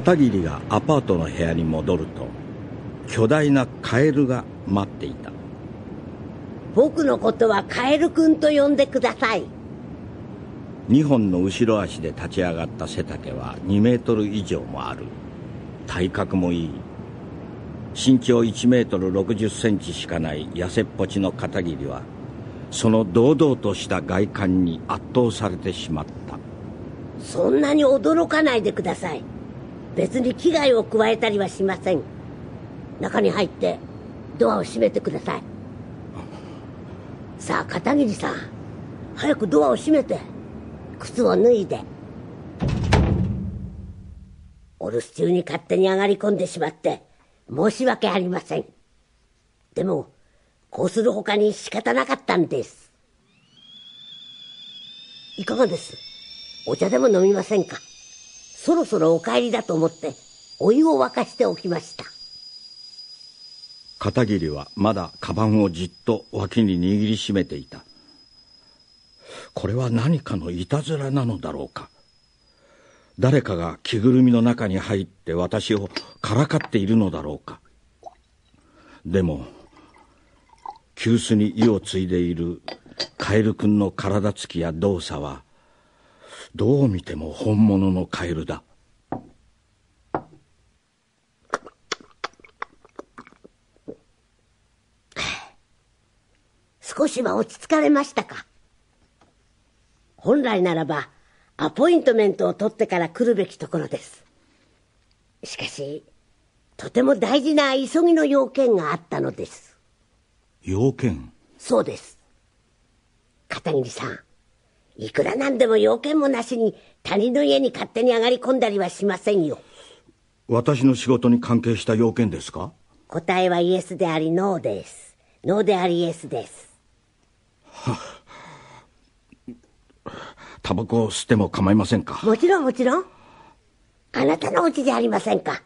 片桐がアパートの部屋に戻ると巨大なカエルが待っていた。僕のことはカエル君と呼んでください。2本の後ろ足で立ち上がった背丈は2メートル以上もある。体格もいい。身長1メートル60センチしかない痩せっぽちの片桐はその堂々とした外観に圧倒されてしまった。そんなに驚かないでください別に危害を加えたりはしません。中に入ってドアを閉めてください。さあ片桐さん早くドアを閉めて靴を脱いでお留守中に勝手に上がり込んでしまって申し訳ありません。でもこうする他に仕方なかったんです。いかがです？お茶でも飲みませんか？そろそろお帰りだと思ってお湯を沸かしておきました。片桐はまだカバンをじっと脇に握りしめていた。これは何かのいたずらなのだろうか。誰かが着ぐるみの中に入って私をからかっているのだろうか。でも急須に意を継いでいるカエル君の体つきや動作はどう見ても本物のカエルだ。少しは落ち着かれましたか？本来ならばアポイントメントを取ってから来るべきところです。しかしとても大事な急ぎの要件があったのです。要件？そうです。片桐さんいくらなんでも要件もなしに他人の家に勝手に上がり込んだりはしませんよ。私の仕事に関係した要件ですか？答えはイエスでありノーです。ノーでありイエスです。タバコを吸っても構いませんか？もちろんもちろん。あなたの家じゃありませんか？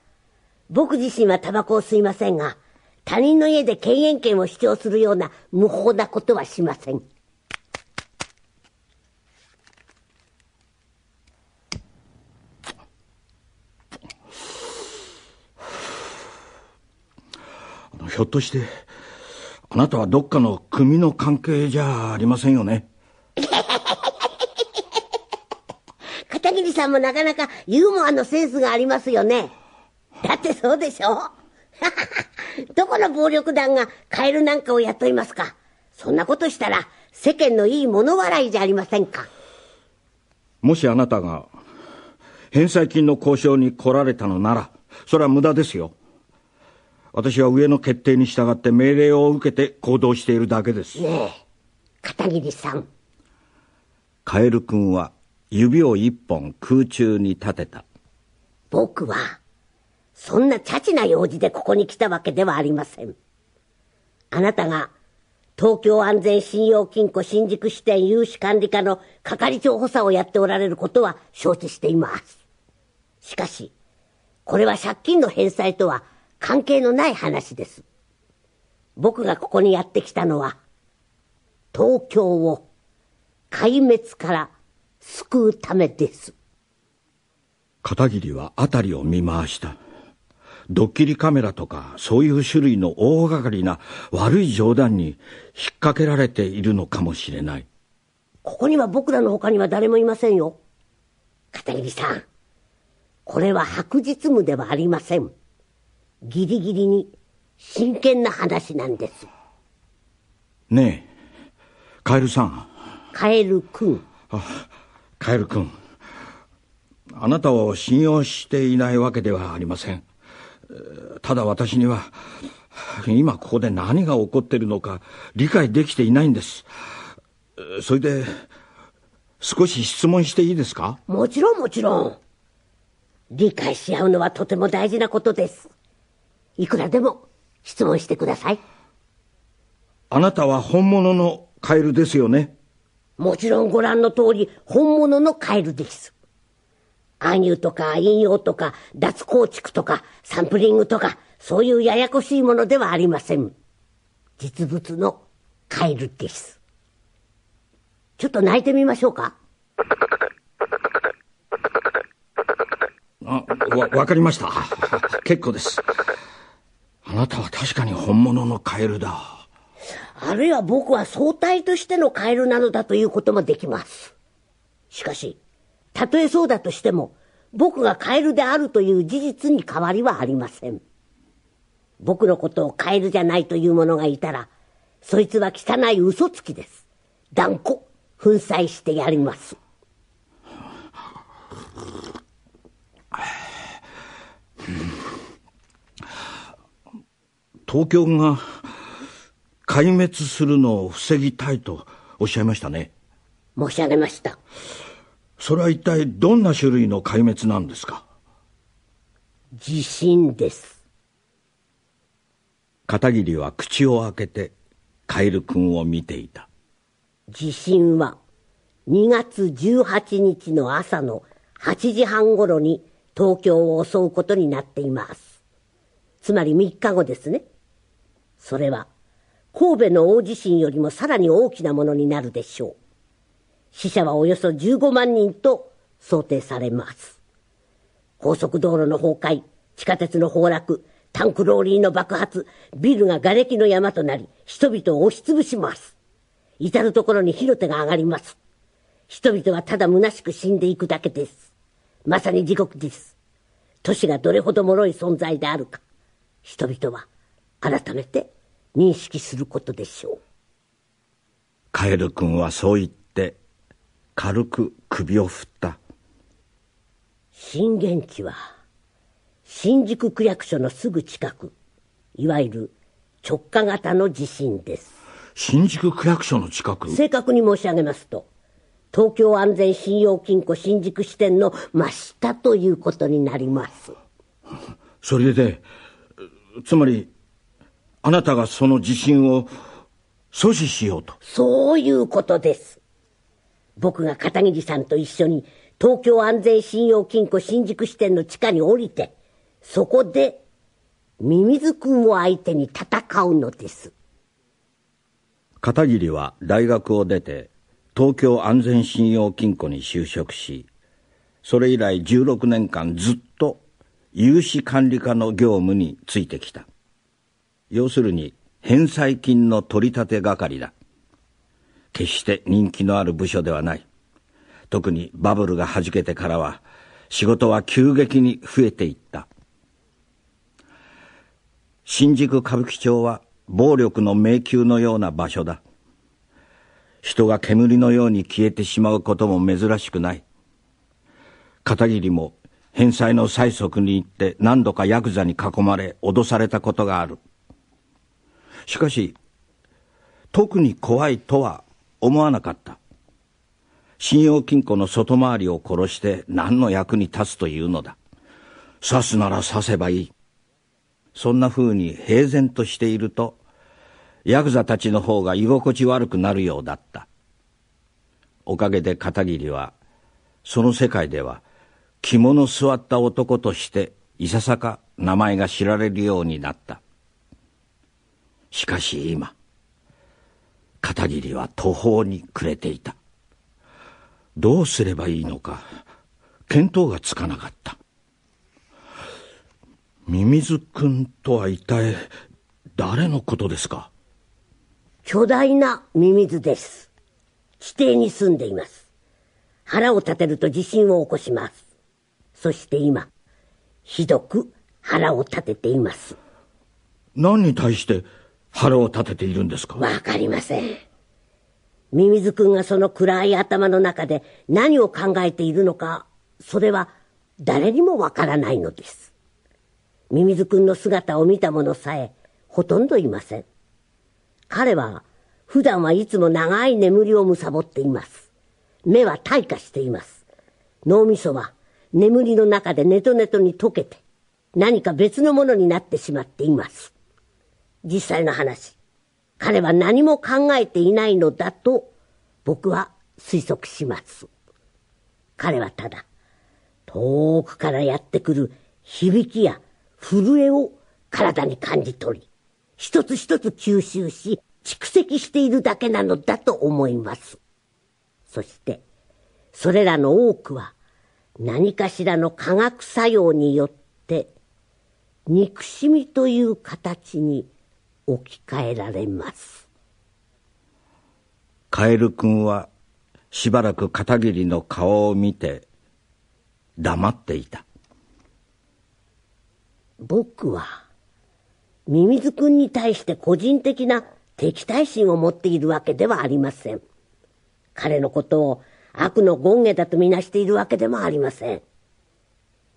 僕自身はタバコを吸いませんが他人の家で権限権を主張するような無法なことはしませんひょっとしてあなたはどっかの組の関係じゃありませんよね？片桐さんもなかなかユーモアのセンスがありますよね。だってそうでしょ？どこの暴力団がカエルなんかを雇いますか？そんなことしたら世間のいい物笑いじゃありませんか？もしあなたが返済金の交渉に来られたのならそれは無駄ですよ私は上の決定に従って命令を受けて行動しているだけです。ねえ。片桐さん。カエル君は指を一本空中に立てた。僕はそんなチャチな用事でここに来たわけではありません。あなたが東京安全信用金庫新宿支店融資管理課の係長補佐をやっておられることは承知しています。しかしこれは借金の返済とは関係のない話です。僕がここにやってきたのは、東京を壊滅から救うためです。片桐は辺りを見回した。ドッキリカメラとかそういう種類の大掛かりな悪い冗談に引っ掛けられているのかもしれない。ここには僕らの他には誰もいませんよ。片桐さん、これは白日夢ではありません。ギリギリに真剣な話なんです。ねえ、カエルさん。カエル君。あ、カエル君。あなたを信用していないわけではありません。ただ私には、今ここで何が起こっているのか理解できていないんです。それで、少し質問していいですか？もちろんもちろん。理解し合うのはとても大事なことです。いくらでも質問してください。あなたは本物のカエルですよね？もちろんご覧の通り本物のカエルです。暗喩とか引用とか脱構築とかサンプリングとかそういうややこしいものではありません。実物のカエルです。ちょっと泣いてみましょうか。わ、わかりました。結構です。あなたは確かに本物のカエルだ。あるいは僕は相対としてのカエルなのだということもできます。しかし、たとえそうだとしても、僕がカエルであるという事実に変わりはありません。僕のことをカエルじゃないという者がいたら、そいつは汚い嘘つきです。断固、粉砕してやります。東京が壊滅するのを防ぎたいとおっしゃいましたね。申し上げました。それは一体どんな種類の壊滅なんですか？地震です。片桐は口を開けてカエル君を見ていた。地震は2月18日の朝の8時半頃に東京を襲うことになっています。つまり3日後ですね。それは神戸の大地震よりもさらに大きなものになるでしょう。死者はおよそ15万人と想定されます。高速道路の崩壊、地下鉄の崩落、タンクローリーの爆発、ビルが瓦礫の山となり、人々を押しつぶします。至るところに火の手が上がります。人々はただ虚しく死んでいくだけです。まさに地獄です。都市がどれほど脆い存在であるか、人々は改めて認識することでしょう。カエル君はそう言って、軽く首を振った。震源地は、新宿区役所のすぐ近く、いわゆる直下型の地震です。新宿区役所の近く？正確に申し上げますと、東京安全信用金庫新宿支店の真下ということになります。それで、つまり、あなたがその地震を阻止しようと。そういうことです。僕が片桐さんと一緒に東京安全信用金庫新宿支店の地下に降りて、そこでミミズ君を相手に戦うのです。片桐は大学を出て東京安全信用金庫に就職しそれ以来16年間ずっと融資管理課の業務についてきた要するに返済金の取り立て係だ決して人気のある部署ではない特にバブルがはじけてからは仕事は急激に増えていった新宿歌舞伎町は暴力の迷宮のような場所だ。人が煙のように消えてしまうことも珍しくない。片桐も返済の催促に行って何度かヤクザに囲まれ脅されたことがある。しかし、特に怖いとは思わなかった。信用金庫の外回りを殺して何の役に立つというのだ。刺すなら刺せばいい。そんな風に平然としていると、ヤクザたちの方が居心地悪くなるようだった。おかげで片桐は、その世界では、着物座った男として、いささか名前が知られるようになった。しかし今、片桐は途方に暮れていた。どうすればいいのか、見当がつかなかった。ミミズ君とは一体誰のことですか？巨大なミミズです。地底に住んでいます。腹を立てると地震を起こします。そして今、ひどく腹を立てています。何に対して腹を立てているんですか？わかりません。ミミズ君がその暗い頭の中で何を考えているのか、それは誰にもわからないのです。ミミズくんの姿を見た者さえほとんどいません。彼は普段はいつも長い眠りを貪っています。目は退化しています。脳みそは眠りの中でネトネトに溶けて何か別のものになってしまっています。実際の話、彼は何も考えていないのだと僕は推測します。彼はただ遠くからやってくる響きや震えを体に感じ取り、一つ一つ吸収し、蓄積しているだけなのだと思います。そして、それらの多くは、何かしらの化学作用によって憎しみという形に置き換えられます。カエル君はしばらく片桐の顔を見て黙っていた。僕はミミズ君に対して個人的な敵対心を持っているわけではありません。彼のことを悪の権下だとみなしているわけでもありません。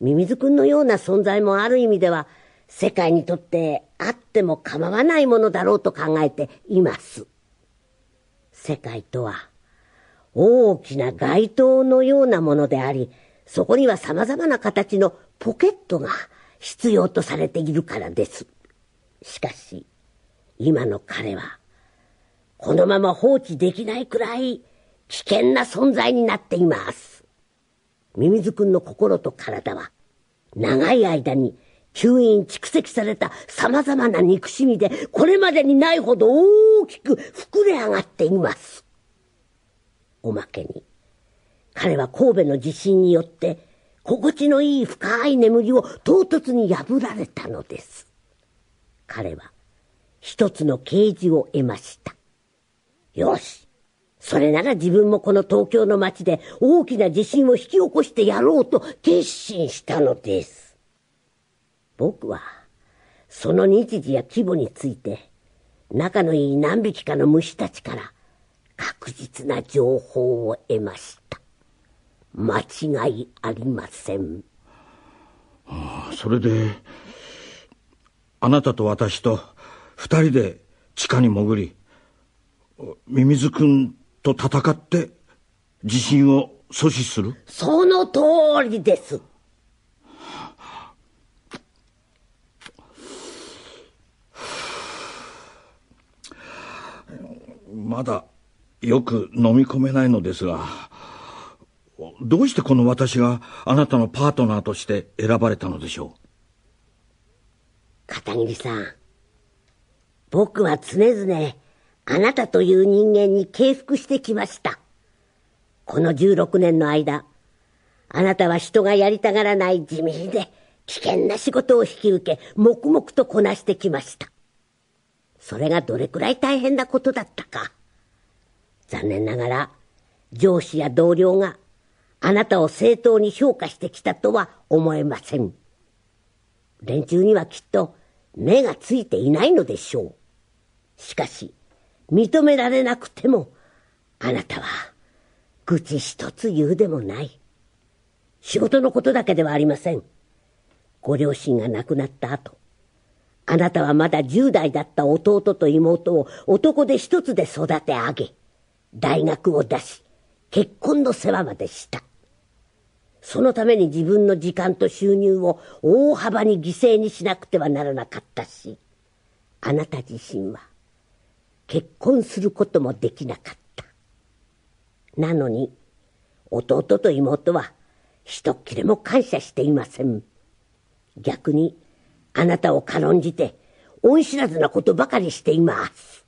ミミズ君のような存在もある意味では世界にとってあっても構わないものだろうと考えています世界とは大きな街灯のようなものでありそこには様々な形のポケットが必要とされているからです。しかし、今の彼は、このまま放置できないくらい危険な存在になっています。ミミズくんの心と体は、長い間に吸引蓄積された様々な憎しみで、これまでにないほど大きく膨れ上がっています。おまけに、彼は神戸の地震によって心地のいい深い眠りを唐突に破られたのです。彼は一つの啓示を得ました。よし。それなら自分もこの東京の街で大きな地震を引き起こしてやろうと決心したのです。僕はその日時や規模について仲のいい何匹かの虫たちから確実な情報を得ました。間違いありません。ああそれで、あなたと私と二人で地下に潜り、ミミズ君と戦って地震を阻止する？その通りです。まだよく飲み込めないのですが、どうしてこの私があなたのパートナーとして選ばれたのでしょう？片桐さん、僕は常々あなたという人間に敬服してきました。この16年の間、あなたは人がやりたがらない地味で危険な仕事を引き受け、黙々とこなしてきました。それがどれくらい大変なことだったか。残念ながら、上司や同僚があなたを正当に評価してきたとは思えません。連中にはきっと目がついていないのでしょう。しかし、認められなくても、あなたは、愚痴一つ言うでもない。仕事のことだけではありません。ご両親が亡くなった後、あなたはまだ10代だった弟と妹を男で一つで育て上げ、大学を出し、結婚の世話までした。そのために自分の時間と収入を大幅に犠牲にしなくてはならなかったし、あなた自身は結婚することもできなかった。なのに、弟と妹は一っきりも感謝していません。逆に、あなたを軽んじて、恩知らずなことばかりしています。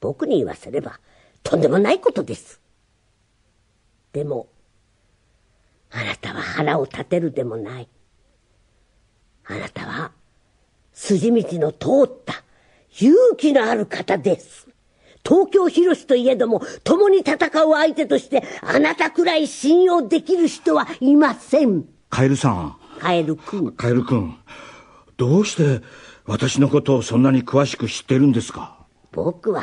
僕に言わせれば、とんでもないことです。でも、あなたは腹を立てるでもない。あなたは筋道の通った勇気のある方です。東京広しといえども、共に戦う相手として、あなたくらい信用できる人はいません。カエルさん。カエル君。カエル君。どうして私のことをそんなに詳しく知ってるんですか？僕は、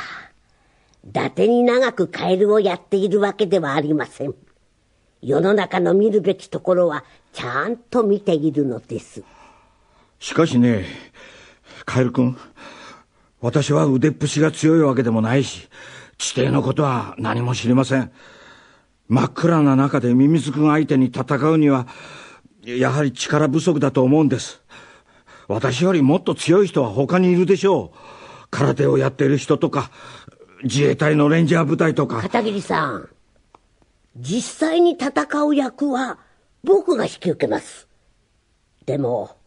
伊達に長くカエルをやっているわけではありません。世の中の見るべきところはちゃんと見ているのです。しかしね、カエル君、私は腕っぷしが強いわけでもないし、地底のことは何も知りません。真っ暗な中でミミズ君相手に戦うには、やはり力不足だと思うんです。私よりもっと強い人は他にいるでしょう。空手をやっている人とか、自衛隊のレンジャー部隊とか。片桐さん。実際に戦う役は僕が引き受けます。でも、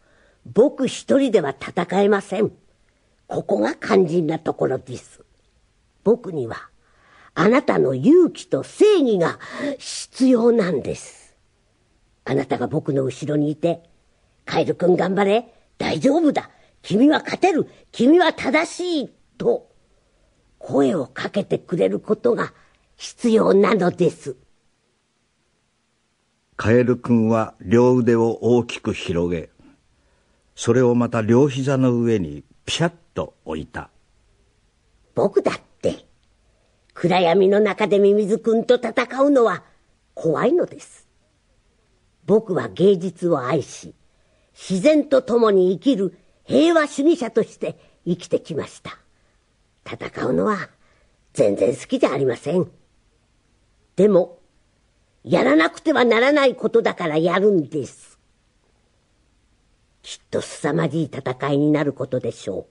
僕一人では戦えません。ここが肝心なところです。僕には、あなたの勇気と正義が必要なんです。あなたが僕の後ろにいて、カエル君頑張れ、大丈夫だ、君は勝てる、君は正しい、と、声をかけてくれることが必要なのです。カエル君は両腕を大きく広げ、それをまた両膝の上にピシャッと置いた。僕だって、暗闇の中でミミズ君と戦うのは怖いのです。僕は芸術を愛し、自然と共に生きる平和主義者として生きてきました。戦うのは全然好きじゃありません。でも、やらなくてはならないことだからやるんです。きっと凄まじい戦いになることでしょう。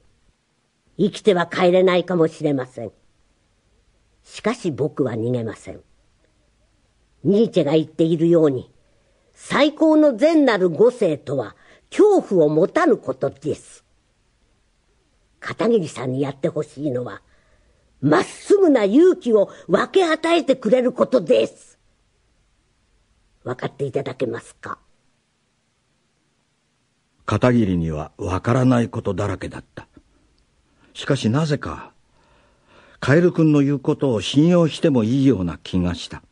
生きては帰れないかもしれません。しかし僕は逃げません。ニーチェが言っているように、最高の善なる五世とは恐怖を持たぬことです。片桐さんにやってほしいのは、まっすぐな勇気を分け与えてくれることです。分かっていただけますか？片桐には分からないことだらけだった。しかしなぜか、カエル君の言うことを信用してもいいような気がした。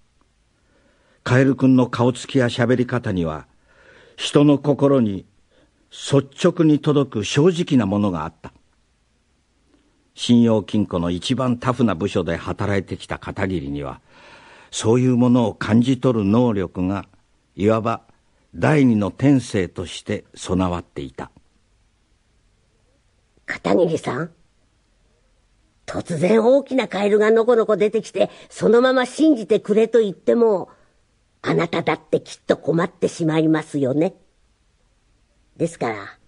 カエル君の顔つきや喋り方には、人の心に率直に届く正直なものがあった。信用金庫の一番タフな部署で働いてきた片桐には、そういうものを感じ取る能力が、いわば第二の天性として備わっていた。片桐さん突然大きなカエルがのこのこ出てきて、そのまま信じてくれと言っても、あなただってきっと困ってしまいますよね。ですから、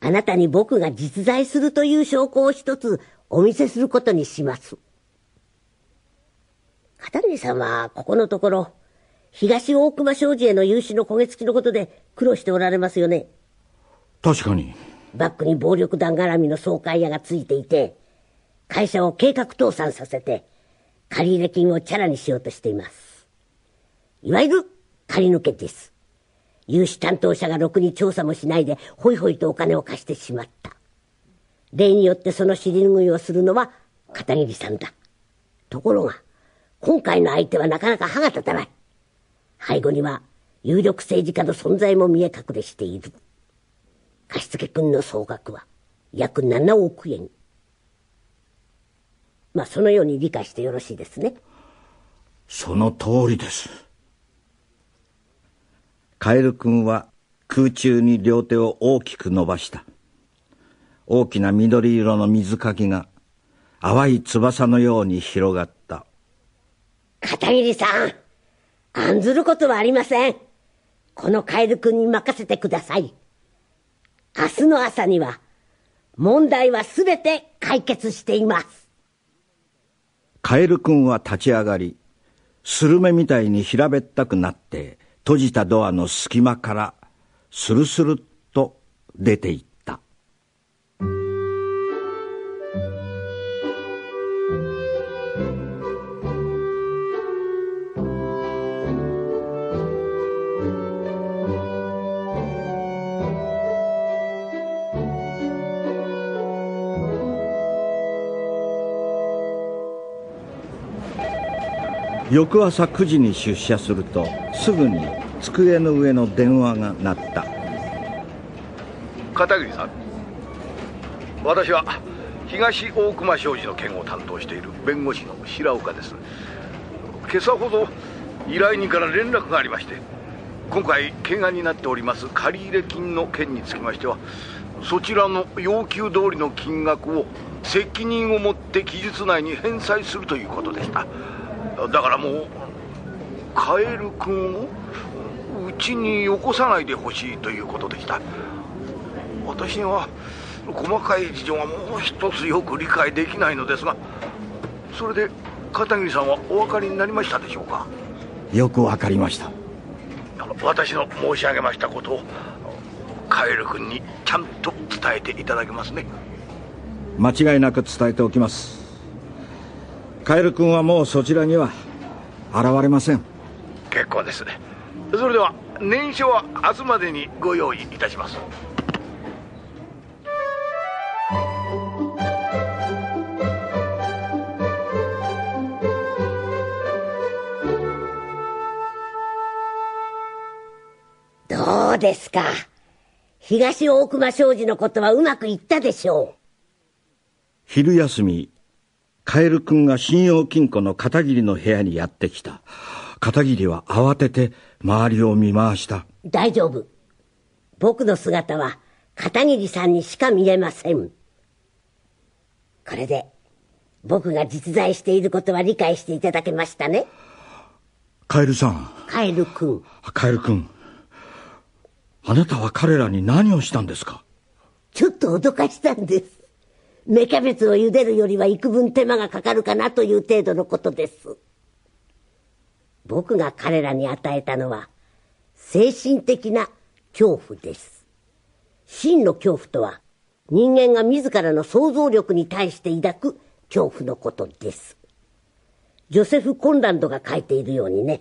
あなたに僕が実在するという証拠を一つお見せすることにします。片桐さんはここのところ、東大隈商事への融資の焦げ付きのことで苦労しておられますよね。確かに。バックに暴力団絡みの総会屋がついていて、会社を計画倒産させて、借入金をチャラにしようとしています。いわゆる借り抜けです。融資担当者がろくに調査もしないで、ほいほいとお金を貸してしまった。例によってその尻拭いをするのは片桐さんだ。ところが、今回の相手はなかなか歯が立たない。背後には有力政治家の存在も見え隠れしている。貸付君の総額は約7億円。まあ、そのように理解してよろしいですね。その通りです。カエル君は空中に両手を大きく伸ばした。大きな緑色の水かきが淡い翼のように広がった。片桐さん、案ずることはありません。このカエル君に任せてください。明日の朝には、問題はすべて解決しています。カエル君は立ち上がり、スルメみたいに平べったくなって、閉じたドアの隙間からスルスルっと出ていった。翌朝9時に出社するとすぐに机の上の電話が鳴った。片桐さん私は東大隈商事の件を担当している弁護士の白岡です。今朝ほど依頼人から連絡がありまして今回懸案になっております借入金の件につきましてはそちらの要求通りの金額を責任を持って期日内に返済するということでした。だからもうカエル君をうちによこさないでほしいということでした。私には細かい事情がもう一つよく理解できないのですがそれで片桐さんはお分かりになりましたでしょうか？よく分かりました。私の申し上げましたことをカエル君にちゃんと伝えていただけますね。間違いなく伝えておきます。カエル君はもうそちらには現れません結構です。それでは念書は明日までにご用意いたします。どうですか？東大隈商事のことはうまくいったでしょう？昼休みカエル君が信用金庫の片桐の部屋にやってきた片桐は慌てて周りを見回した。大丈夫。僕の姿は片桐さんにしか見えません。これで僕が実在していることは理解していただけましたね。カエルさん。カエル君カエル君あなたは彼らに何をしたんですか？ちょっと脅かしたんです。芽キャベツを茹でるよりは幾分手間がかかるかなという程度のことです僕が彼らに与えたのは精神的な恐怖です。真の恐怖とは人間が自らの想像力に対して抱く恐怖のことです。ジョセフ・コンランドが書いているようにね。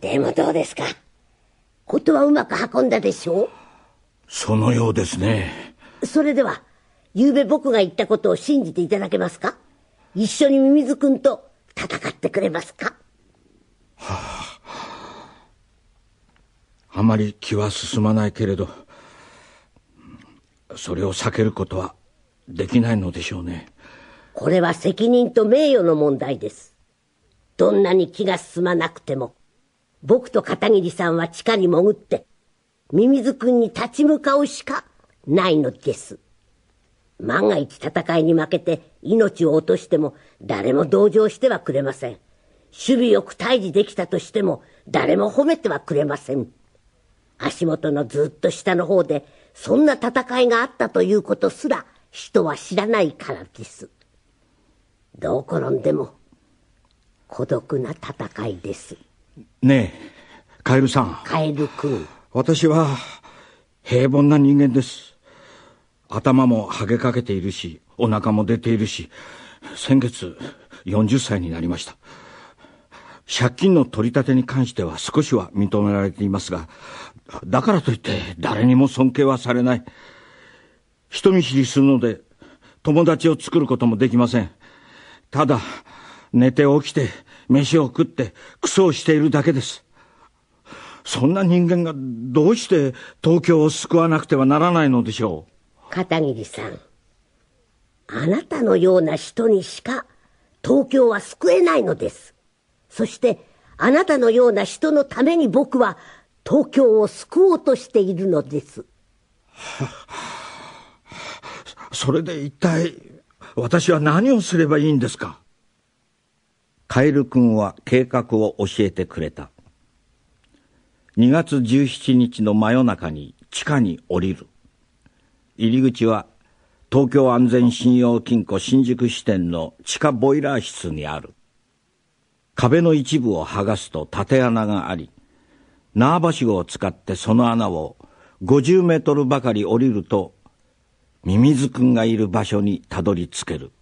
でもどうですか？ことはうまく運んだでしょう？そのようですね。それでは昨べ僕が言ったことを信じていただけますか？一緒にミミズ君と戦ってくれますか？はあ、あまり気は進まないけれどそれを避けることはできないのでしょうね。これは責任と名誉の問題です。どんなに気が進まなくても僕と片桐さんは地下に潜ってミミズ君に立ち向かうしかないのです万が一戦いに負けて命を落としても誰も同情してはくれません。守備よく退治できたとしても誰も褒めてはくれません。足元のずっと下の方でそんな戦いがあったということすら人は知らないからです。どう転んでも孤独な戦いです。ねえ、カエルさん。カエル君。私は平凡な人間です。頭もはげかけているし、お腹も出ているし、先月40歳になりました。借金の取り立てに関しては少しは認められていますが、だからといって誰にも尊敬はされない。人見知りするので友達を作ることもできません。ただ、寝て起きて飯を食ってクソをしているだけです。そんな人間がどうして東京を救わなくてはならないのでしょう。片桐さん。あなたのような人にしか東京は救えないのです。そしてあなたのような人のために僕は東京を救おうとしているのです。それで一体私は何をすればいいんですか？カエル君は計画を教えてくれた。2月17日の真夜中に地下に降りる入り口は東京安全信用金庫新宿支店の地下ボイラー室にある。壁の一部を剥がすと縦穴があり、縄ばしごを使ってその穴を50メートルばかり降りると、ミミズくんがいる場所にたどり着ける。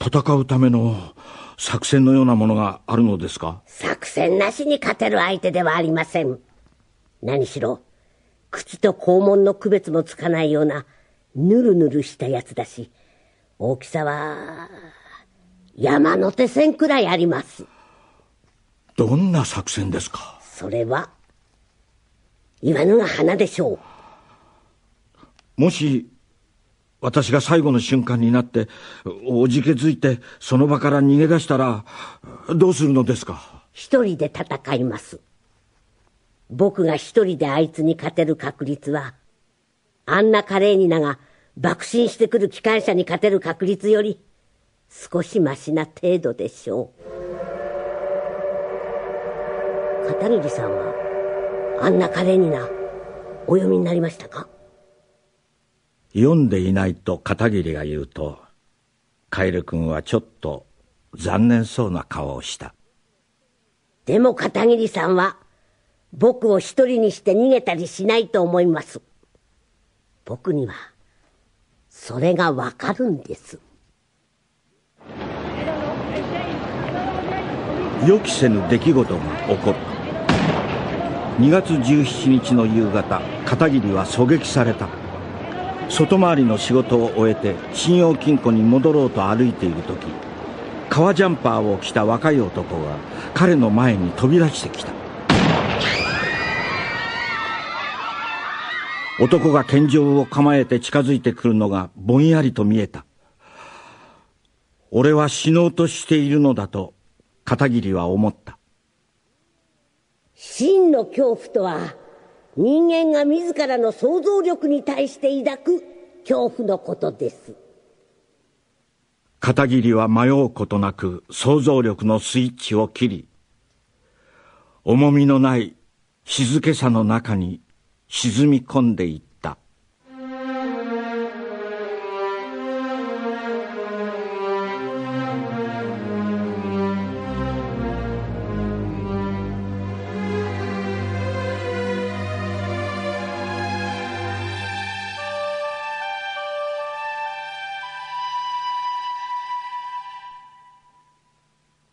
戦うための作戦のようなものがあるのですか？作戦なしに勝てる相手ではありません。何しろ、口と肛門の区別もつかないようなぬるぬるしたやつだし、大きさは山手線くらいあります。どんな作戦ですか？それは、言わぬが花でしょう。もし、私が最後の瞬間になって、おじけづいて、その場から逃げ出したら、どうするのですか？一人で戦います。僕が一人であいつに勝てる確率は、アンナ・カレーニナが爆心してくる機関車に勝てる確率より少しマシな程度でしょう。片桐さんは、アンナ・カレーニナ、お読みになりましたか？読んでいないと片桐が言うと、カエル君はちょっと残念そうな顔をした。でも片桐さんは、僕を一人にして逃げたりしないと思います。僕には、それがわかるんです。予期せぬ出来事が起こる2月17日の夕方片桐は狙撃された外回りの仕事を終えて信用金庫に戻ろうと歩いている時革ジャンパーを着た若い男が彼の前に飛び出してきた男が拳銃を構えて近づいてくるのがぼんやりと見えた。俺は死のうとしているのだと片桐は思った。真の恐怖とは人間が自らの想像力に対して抱く恐怖のことです。片桐は迷うことなく想像力のスイッチを切り重みのない静けさの中に沈み込んでいった。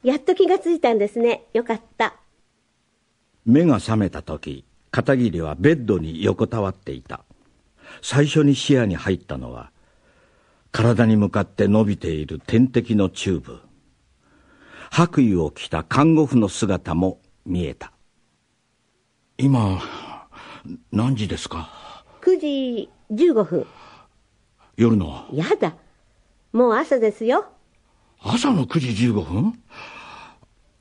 やっと気がついたんですね。よかった。目が覚めた時片桐はベッドに横たわっていた。最初に視野に入ったのは体に向かって伸びている点滴のチューブ。白衣を着た看護婦の姿も見えた。今何時ですか？9時15分。夜の？やだ。もう朝ですよ。朝の9時15分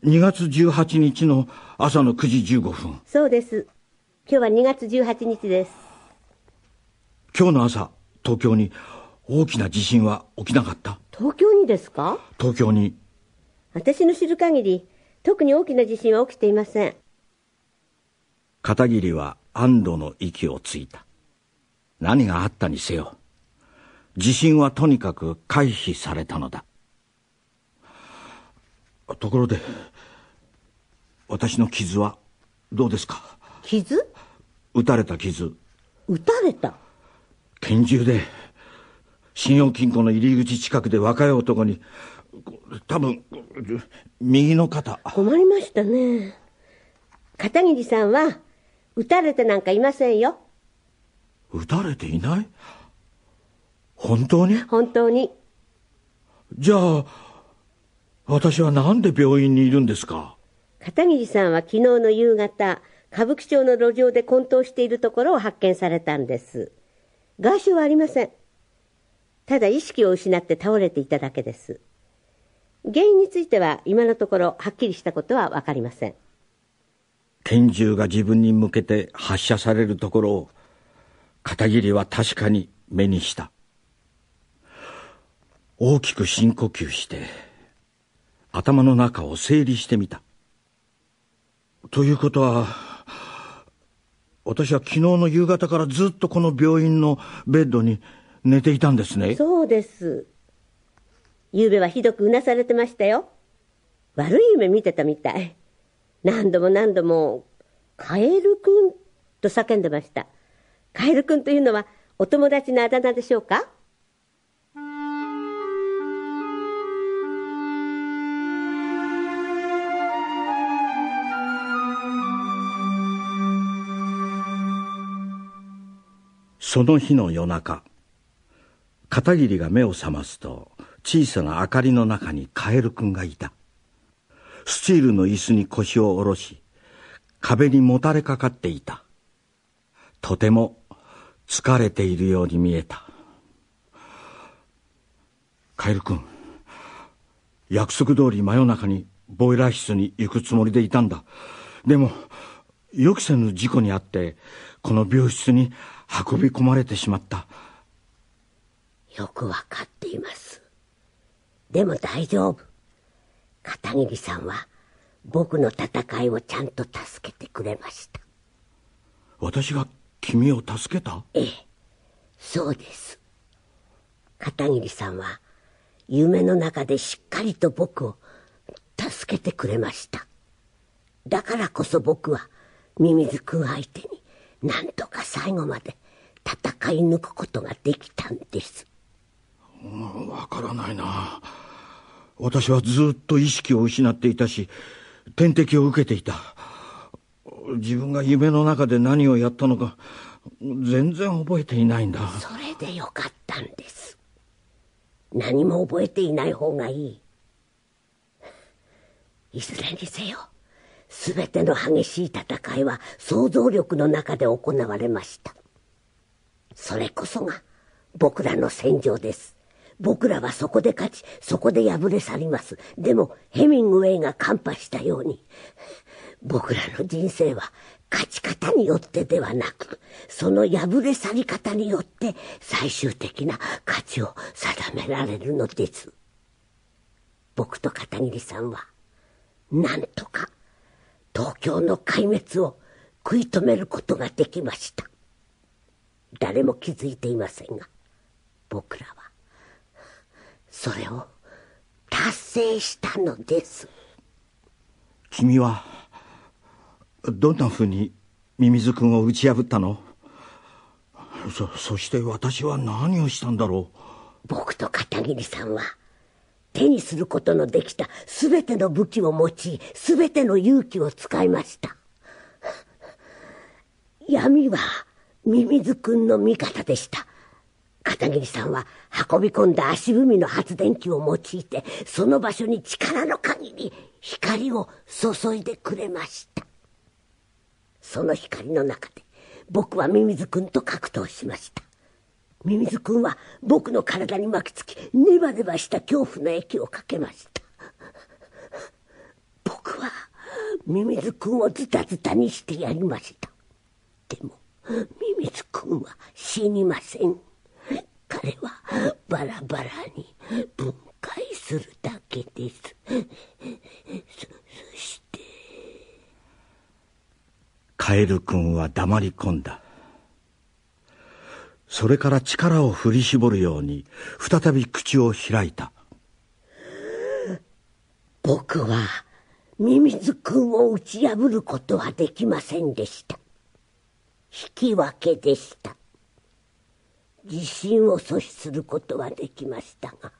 ？2月18日の朝の9時15分。そうです今日は2月18日です。今日の朝東京に大きな地震は起きなかった。東京にですか？東京に。私の知る限り特に大きな地震は起きていません。片桐は安堵の息をついた。何があったにせよ地震はとにかく回避されたのだ。ところで私の傷はどうですか？傷？撃たれた傷。撃たれた？拳銃で信用金庫の入り口近くで若い男に多分右の肩。困りましたね。片桐さんは撃たれてなんかいませんよ。撃たれていない？本当に？本当に。じゃあ私は何で病院にいるんですか？片桐さんは昨日の夕方歌舞伎町の路上で混沌しているところを発見されたんです。外傷はありません。ただ意識を失って倒れていただけです。原因については今のところはっきりしたことは分かりません。拳銃が自分に向けて発射されるところを片桐は確かに目にした。大きく深呼吸して頭の中を整理してみた。ということは私は昨日の夕方からずっとこの病院のベッドに寝ていたんですね。そうです。昨夜はひどくうなされてましたよ。悪い夢見てたみたい。何度も何度も「カエルくん」と叫んでました。カエルくんというのはお友達のあだ名でしょうか？その日の夜中片桐が目を覚ますと小さな明かりの中にカエルくんがいた。スチールの椅子に腰を下ろし壁にもたれかかっていた。とても疲れているように見えた。カエルくん約束通り真夜中にボイラー室に行くつもりでいたんだ。でも予期せぬ事故にあってこの病室に運び込まれてしまった。よくわかっています。でも大丈夫。片桐さんは僕の戦いをちゃんと助けてくれました。私が君を助けた？ええ。そうです。片桐さんは夢の中でしっかりと僕を助けてくれました。だからこそ僕はミミズ君相手になんとか最後まで戦い抜くことができたんです。わからないな。私はずっと意識を失っていたし点滴を受けていた。自分が夢の中で何をやったのか全然覚えていないんだ。それでよかったんです。何も覚えていない方がいい。いずれにせよ全ての激しい戦いは想像力の中で行われました。それこそが僕らの戦場です。僕らはそこで勝ちそこで敗れ去ります。でもヘミングウェイがカンパしたように僕らの人生は勝ち方によってではなく、その破れ去り方によって最終的な価値を定められるのです。僕と片桐さんは、なんとか東京の壊滅を食い止めることができました。誰も気づいていませんが、僕らは、それを達成したのです。君は、どんなふうにミミズ君を打ち破ったの？そそして私は何をしたんだろう？僕と片桐さんは手にすることのできた。全ての武器を用い全ての勇気を使いました。闇はミミズ君の味方でした。片桐さんは運び込んだ足踏みの発電機を用いてその場所に力の限り光を注いでくれました。その光の中で僕はミミズ君と格闘しました。ミミズ君は僕の体に巻きつきネバネバした恐怖の液をかけました。僕はミミズ君をズタズタにしてやりました。でもミミズ君は死にません。彼はバラバラに分解するだけです。そそして。カエル君は黙り込んだ。それから力を振り絞るように再び口を開いた。僕はミミズ君を打ち破ることはできませんでした。引き分けでした。地震を阻止することはできましたが、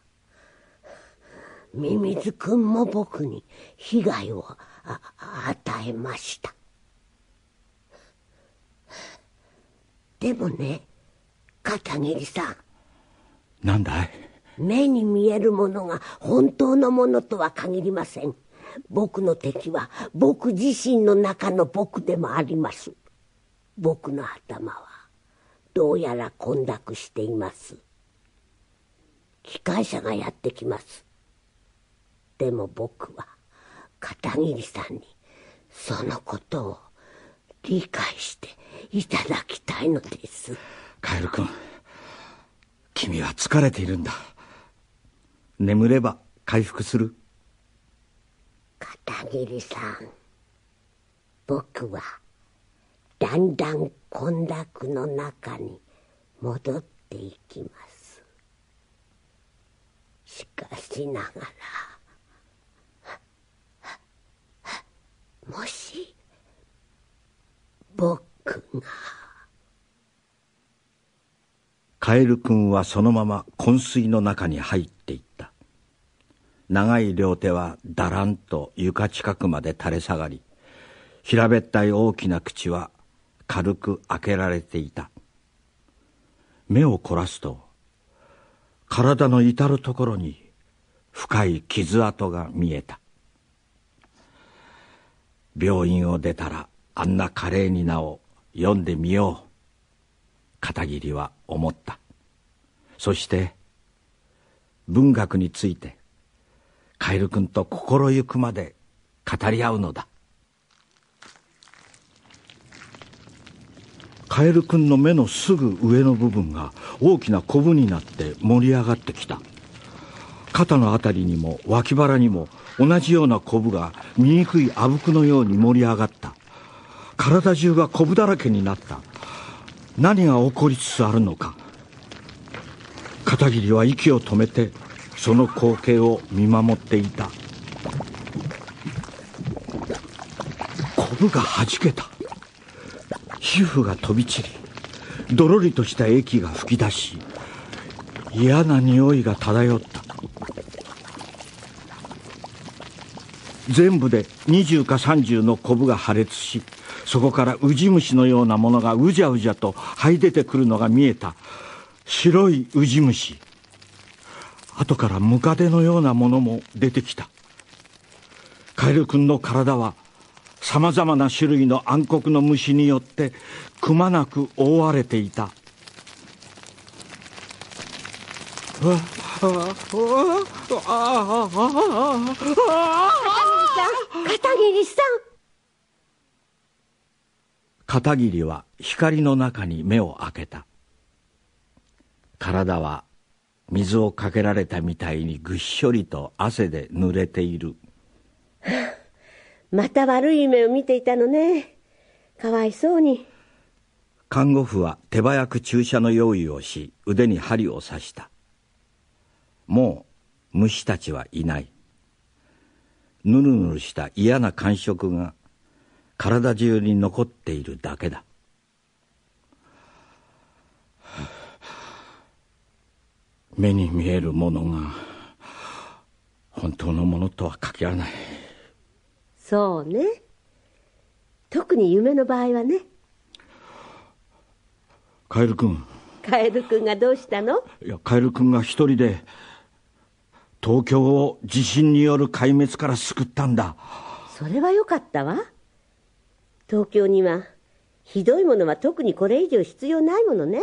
ミミズ君も僕に被害を与えました。でもね片桐さんなんだい？目に見えるものが本当のものとは限りません。僕の敵は僕自身の中の僕でもあります。僕の頭はどうやら混濁しています。機関車がやってきます。でも僕は片桐さんにそのことを理解していただきたいのですカエル君。君は疲れているんだ。眠れば回復する。片桐さん。僕はだんだん混濁の中に戻っていきます。しかしながらもし僕がカエル君はそのまま昏睡の中に入っていった。長い両手はだらんと床近くまで垂れ下がり平べったい大きな口は軽く開けられていた。目を凝らすと体の至る所に深い傷跡が見えた。病院を出たらあんな華麗に名を読んでみよう。片桐は思った。そして文学についてカエル君と心ゆくまで語り合うのだ。カエル君の目のすぐ上の部分が大きなコブになって盛り上がってきた。肩のあたりにも脇腹にも同じようなコブが醜いあぶくのように盛り上がった。体中がコブだらけになった。何が起こりつつあるのか。片桐は息を止めてその光景を見守っていた。コブがはじけた。皮膚が飛び散りどろりとした液が噴き出し嫌な匂いが漂った。全部で20か30のコブが破裂しそこからウジ虫のようなものがうじゃうじゃと這い出てくるのが見えた。白いウジ虫。後からムカデのようなものも出てきた。カエル君の体はさまざまな種類の暗黒の虫によってくまなく覆われていた。片桐さん片桐は光の中に目を開けた。体は水をかけられたみたいにぐっしょりと汗で濡れている。また悪い夢を見ていたのね。かわいそうに。看護婦は手早く注射の用意をし腕に針を刺した。もう虫たちはいない。ぬるぬるした嫌な感触が体中に残っているだけだ。目に見えるものが本当のものとは限らない。そうね。特に夢の場合はね。カエル君カエル君がどうしたの？いやカエル君が一人で東京を地震による壊滅から救ったんだ。それはよかったわ東京にはひどいものは特にこれ以上必要ないものね。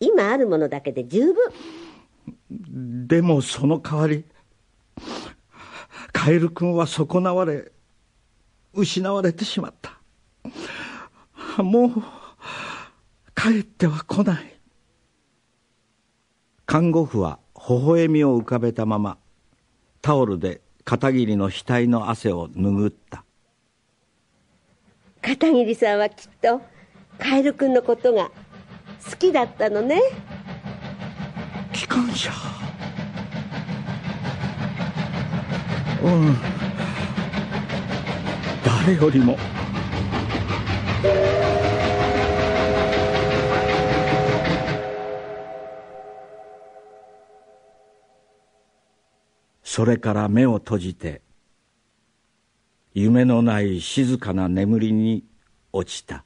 今あるものだけで十分。でもその代わりカエル君は損なわれ失われてしまった。もう帰っては来ない。看護婦は微笑みを浮かべたままタオルで片桐の額の汗を拭った片桐さんはきっとカエル君のことが好きだったのね。機関車うん。誰よりも。それから目を閉じて夢のない静かな眠りに落ちた。